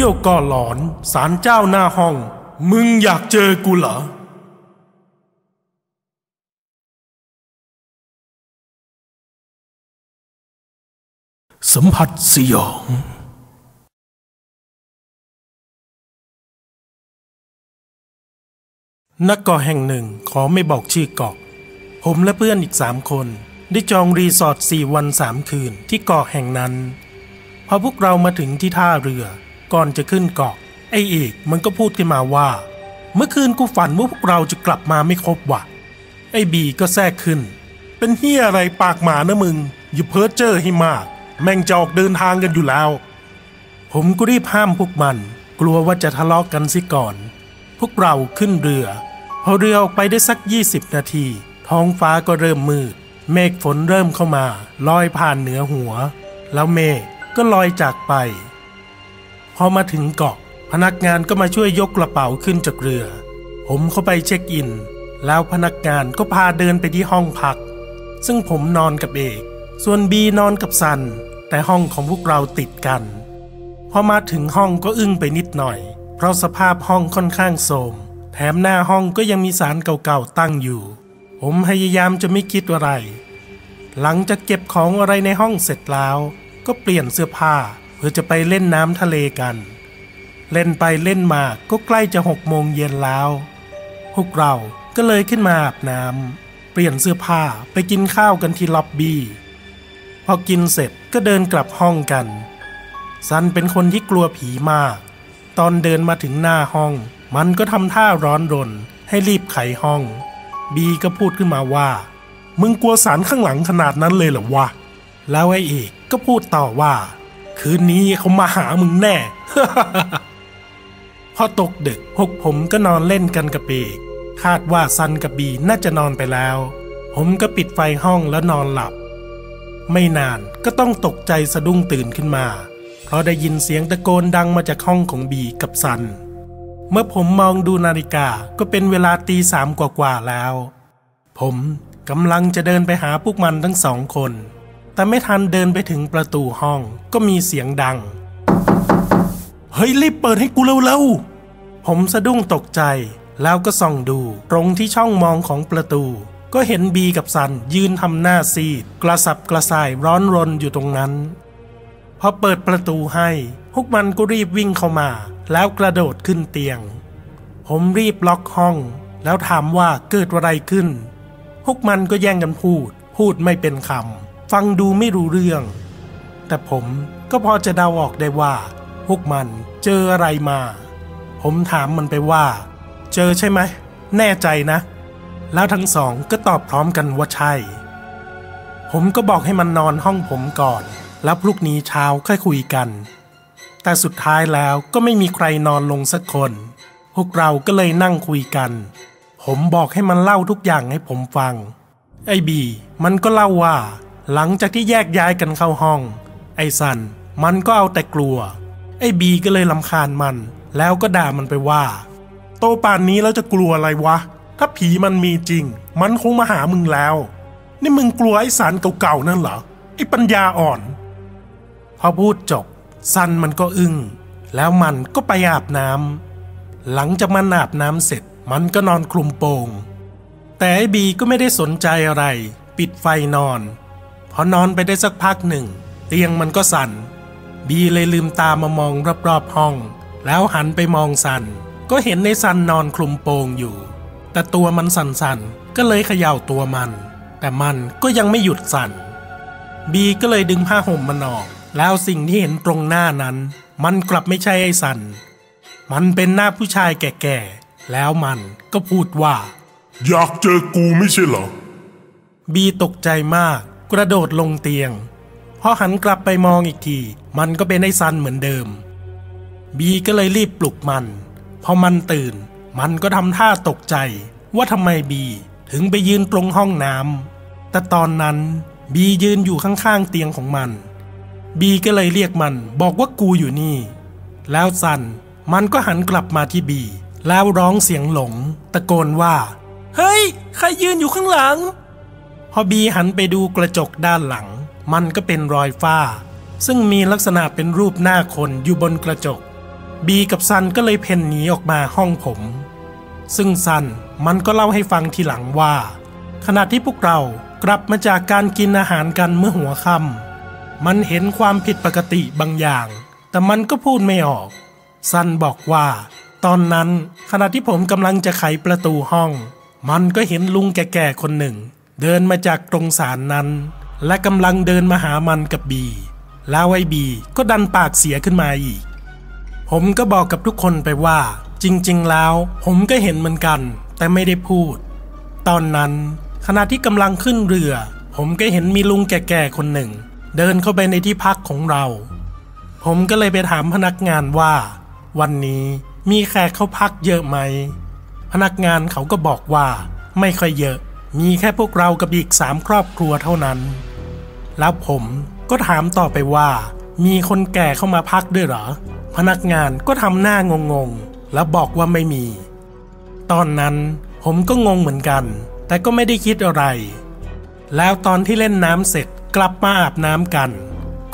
ที่ยวก่อหลอนสารเจ้าหน้าห้อง มึงอยากเจอกูเหรอสัมผัสสยอง นักกาะแห่งหนึ่งขอไม่บอกชื่อเกาะ ผมและเพื่อนอีกสามคน ได้จองรีสอร์ทสี่วันสามคืนที่เกาะแห่งนั้น พอพวกเรามาถึงที่ท่าเรือ ก่อนจะขึ้นเกาะ ไอ้เอกมันก็พูดขึ้นมาว่า เมื่อคืนกูฝันว่าพวกเราจะกลับมาไม่ครบว่ะ ไอ้บีก็แทรกขึ้น เป็นเฮียอะไรปากหมานะมึง อย่าเพ้อเจ้อให้มาก แม่งจะออกเดินทางกันอยู่แล้ว ผมก็รีบห้ามพวกมัน กลัวว่าจะทะเลาะกกันสิก่อน พวกเราขึ้นเรือ พอเรือออกไปได้สัก 20 นาที ท้องฟ้าก็เริ่มมืด เมฆฝนเริ่มเข้ามา ลอยผ่านเหนือหัว แล้วเมฆก็ลอยจากไป พอมาถึงเกาะ พนักงานก็มาช่วยยกกระเป๋าขึ้นจากเรือ ผมเข้าไปเช็คอิน แล้วพนักงานก็พาเดินไปที่ห้องพัก ซึ่งผมนอนกับเอก ส่วนบีนอนกับซัน แต่ห้องของพวกเราติดกัน พอมาถึงห้องก็อึ้งไปนิดหน่อย เพราะสภาพห้องค่อนข้างโทรมแถมหน้าห้องก็ยังมีสารเก่าๆตั้งอยู่ ผมพยายามจะไม่คิดอะไร หลังจากเก็บของอะไรในห้องเสร็จแล้ว ก็เปลี่ยนเสื้อผ้า เพื่อจะไปเล่นน้ำทะเลกัน เล่นไปเล่นมาก็ใกล้จะหกโมงเย็นแล้ว พวกเราก็เลยขึ้นมาอาบน้ำเปลี่ยนเสื้อผ้าไปกินข้าวกันที่ล็อบบี้พอกินเสร็จก็เดินกลับห้องกัน ซันเป็นคนที่กลัวผีมาก ตอนเดินมาถึงหน้าห้อง มันก็ทำท่าร้อนรนให้รีบไขห้อง บีก็พูดขึ้นมาว่า มึงกลัวสารข้างหลังขนาดนั้นเลยเหรอวะ แล้วไอ้เอกก็พูดต่อว่า คืนนี้เขามาหามึงแน่ พอตกดึกพวกผมก็นอนเล่นกันกับเอกคาดว่าซันกับบีน่าจะนอนไปแล้ว ผมก็ปิดไฟห้องแล้วนอนหลับ ไม่นานก็ต้องตกใจสะดุ้งตื่นขึ้นมา เพราะได้ยินเสียงตะโกนดังมาจากห้องของบีกับซัน เมื่อผมมองดูนาฬิกาก็เป็นเวลาตีสามกว่าๆแล้ว ผมกำลังจะเดินไปหาพวกมันทั้งสองคน แต่ไม่ทันเดินไปถึงประตูห้องก็มีเสียงดัง เฮ้ยรีบเปิดให้กูเร็วๆ ผมสะดุ้งตกใจ แล้วก็ส่องดูตรงที่ช่องมองของประตู ก็เห็นบีกับซันยืนทำหน้าซีด กระสับกระส่ายร้อนรนอยู่ตรงนั้น พอเปิดประตูให้ พวกมันก็รีบวิ่งเข้ามา แล้วกระโดดขึ้นเตียง ผมรีบล็อกห้อง แล้วถามว่าเกิดอะไรขึ้น พวกมันก็แย่งกันพูด พูดไม่เป็นคำ ฟังดูไม่รู้เรื่อง แต่ผมก็พอจะเดาออกได้ว่า พวกมันเจออะไรมา ผมถามมันไปว่า เจอใช่ไหม แน่ใจนะ แล้วทั้งสองก็ตอบพร้อมกันว่าใช่ ผมก็บอกให้มันนอนห้องผมก่อน แล้วพรุ่งนี้เช้าค่อยคุยกัน แต่สุดท้ายแล้วก็ไม่มีใครนอนลงสักคน พวกเราก็เลยนั่งคุยกัน ผมบอกให้มันเล่าทุกอย่างให้ผมฟัง ไอ้บี มันก็เล่าว่า หลังจากที่แยกย้ายกันเข้าห้อง ไอ้สันมันก็เอาแต่กลัว ไอ้บีก็เลยลำคาญมัน แล้วก็ด่ามันไปว่า โตป่านนี้แล้วจะกลัวอะไรวะ ถ้าผีมันมีจริง มันคงมาหามึงแล้ว นี่มึงกลัวไอ้สารเก่าๆนั่นเหรอไอ้ปัญญาอ่อน พอพูดจบซันมันก็อึง้งแล้วมันก็ไปอาบน้ำหลังจากมันอาบน้ำเสร็จมันก็นอนคลุมโปง แต่ไอ้บีก็ไม่ได้สนใจอะไร ปิดไฟนอน พอนอนไปได้สักพักหนึ่ง เตียงมันก็สั่น บีเลยลืมตามามองรอบๆห้อง แล้วหันไปมองซัน ก็เห็นในซันนอนคลุมโปงอยู่ แต่ตัวมันสั่นๆ ก็เลยเขย่าตัวมัน แต่มันก็ยังไม่หยุดสั่น บีก็เลยดึงผ้าห่มมันออก แล้วสิ่งที่เห็นตรงหน้านั้น มันกลับไม่ใช่ไอ้สัน มันเป็นหน้าผู้ชายแก่ๆ แล้วมันก็พูดว่า อยากเจอกูไม่ใช่เหรอ บีตกใจมาก กระโดดลงเตียง พอหันกลับไปมองอีกที มันก็เป็นไอ้ซันเหมือนเดิม บีก็เลยรีบปลุกมัน พอมันตื่น มันก็ทำท่าตกใจ ว่าทำไมบีถึงไปยืนตรงห้องน้ำแต่ตอนนั้นบียืนอยู่ข้างๆเตียงของมัน บีก็เลยเรียกมันบอกว่ากูอยู่นี่ แล้วซันมันก็หันกลับมาที่บี แล้วร้องเสียงหลง ตะโกนว่า เฮ้ย ใครยืนอยู่ข้างหลัง อบีหันไปดูกระจกด้านหลัง มันก็เป็นรอยฝ้า ซึ่งมีลักษณะเป็นรูปหน้าคนอยู่บนกระจก บีกับซันก็เลยเพ่นหนีออกมาห้องผม ซึ่งซันมันก็เล่าให้ฟังทีหลังว่า ขณะที่พวกเรากลับมาจากการกินอาหารกันเมื่อหัวค่ำมันเห็นความผิดปกติบางอย่าง แต่มันก็พูดไม่ออก ซันบอกว่า ตอนนั้นขณะที่ผมกำลังจะไขประตูห้อง มันก็เห็นลุงแก่ๆคนหนึ่ง เดินมาจากตรงศาลนั้น และกำลังเดินมาหามันกับบี แล้วไอ้บีก็ดันปากเสียขึ้นมาอีก ผมก็บอกกับทุกคนไปว่า จริง ๆ แล้ว ผมก็เห็นเหมือนกัน แต่ไม่ได้พูด ตอนนั้น ขณะที่กำลังขึ้นเรือ ผมก็เห็นมีลุงแก่ๆคนหนึ่ง เดินเข้าไปในที่พักของเรา ผมก็เลยไปถามพนักงานว่า วันนี้มีแขกเข้าพักเยอะไหม พนักงานเขาก็บอกว่า ไม่ค่อยเยอะ มีแค่พวกเรากับอีกสามครอบครัวเท่านั้น แล้วผมก็ถามต่อไปว่า มีคนแก่เข้ามาพักด้วยเหรอ พนักงานก็ทำหน้างงๆ แล้วบอกว่าไม่มี ตอนนั้นผมก็งงเหมือนกัน แต่ก็ไม่ได้คิดอะไร แล้วตอนที่เล่นน้ำเสร็จกลับมาอาบน้ำกัน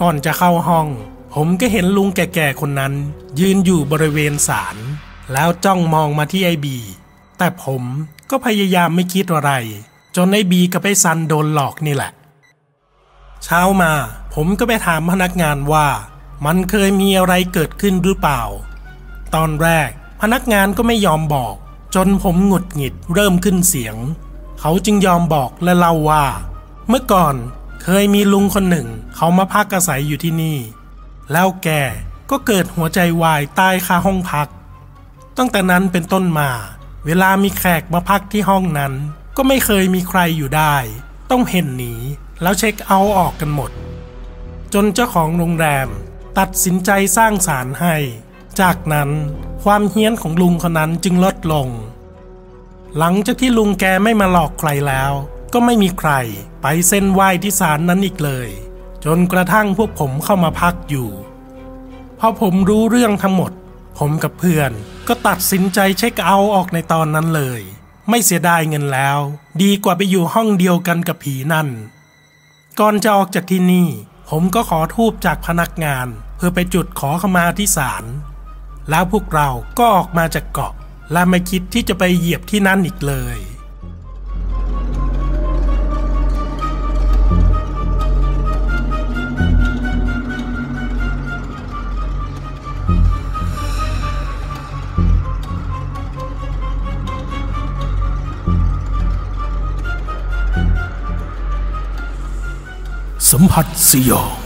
ก่อนจะเข้าห้อง ผมก็เห็นลุงแก่ๆคนนั้น ยืนอยู่บริเวณศาลแล้วจ้องมองมาที่ไอบี แต่ผม ก็พยายามไม่คิดอะไร จนไอบีกับไอซันโดนหลอกนี่แหละ เช้ามา ผมก็ไปถามพนักงานว่า มันเคยมีอะไรเกิดขึ้นหรือเปล่า ตอนแรก พนักงานก็ไม่ยอมบอก จนผมหงุดหงิดเริ่มขึ้นเสียง เขาจึงยอมบอกและเล่าว่า เมื่อก่อนเคยมีลุงคนหนึ่ง เขามาพักอาศัยอยู่ที่นี่ แล้วแกก็เกิดหัวใจวายตายคาห้องพัก ตั้งแต่นั้นเป็นต้นมา เวลามีแขกมาพักที่ห้องนั้น ก็ไม่เคยมีใครอยู่ได้ ต้องเพ่นหนี แล้วเช็คเอาออกกันหมด จนเจ้าของโรงแรม ตัดสินใจสร้างศาลให้ จากนั้นความเฮี้ยนของลุงคนนั้นจึงลดลง หลังจากที่ลุงแกไม่มาหลอกใครแล้ว ก็ไม่มีใครไปเส้นไหว้ที่ศาลนั้นอีกเลย จนกระทั่งพวกผมเข้ามาพักอยู่พอผมรู้เรื่องทั้งหมด ผมกับเพื่อนก็ตัดสินใจเช็คเอาท์ออกในตอนนั้นเลย ไม่เสียดายเงินแล้ว ดีกว่าไปอยู่ห้องเดียวกันกับผีนั่น ก่อนจะออกจากที่นี่ ผมก็ขอทูบจากพนักงาน เพื่อไปจุดขอขมาที่ศาลแล้วพวกเราก็ออกมาจากเกาะ และไม่คิดที่จะไปเหยียบที่นั่นอีกเลย สัมผัสสยอง